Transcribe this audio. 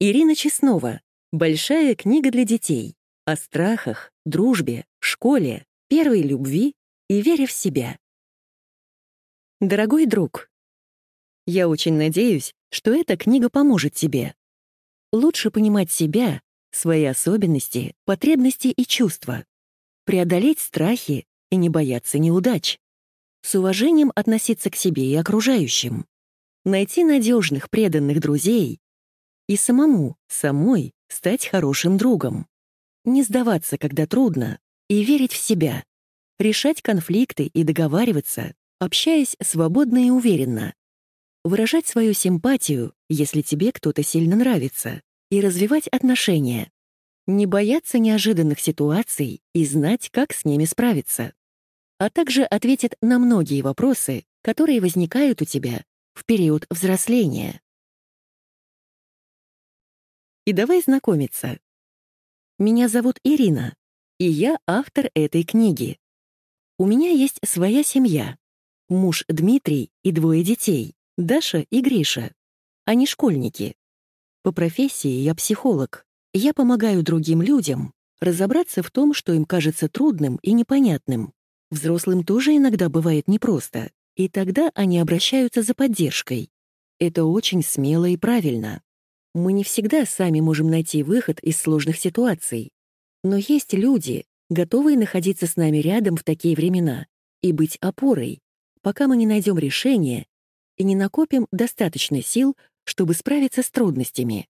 Ирина Чеснова. Большая книга для детей. О страхах, дружбе, школе, первой любви и вере в себя. Дорогой друг, я очень надеюсь, что эта книга поможет тебе. Лучше понимать себя, свои особенности, потребности и чувства. Преодолеть страхи и не бояться неудач. С уважением относиться к себе и окружающим. Найти надежных, преданных друзей и самому, самой стать хорошим другом. Не сдаваться, когда трудно, и верить в себя. Решать конфликты и договариваться, общаясь свободно и уверенно. Выражать свою симпатию, если тебе кто-то сильно нравится, и развивать отношения. Не бояться неожиданных ситуаций и знать, как с ними справиться. А также ответит на многие вопросы, которые возникают у тебя в период взросления. И давай знакомиться. Меня зовут Ирина, и я автор этой книги. У меня есть своя семья. Муж Дмитрий и двое детей, Даша и Гриша. Они школьники. По профессии я психолог. Я помогаю другим людям разобраться в том, что им кажется трудным и непонятным. Взрослым тоже иногда бывает непросто, и тогда они обращаются за поддержкой. Это очень смело и правильно. Мы не всегда сами можем найти выход из сложных ситуаций. Но есть люди, готовые находиться с нами рядом в такие времена и быть опорой, пока мы не найдем решение и не накопим достаточно сил, чтобы справиться с трудностями.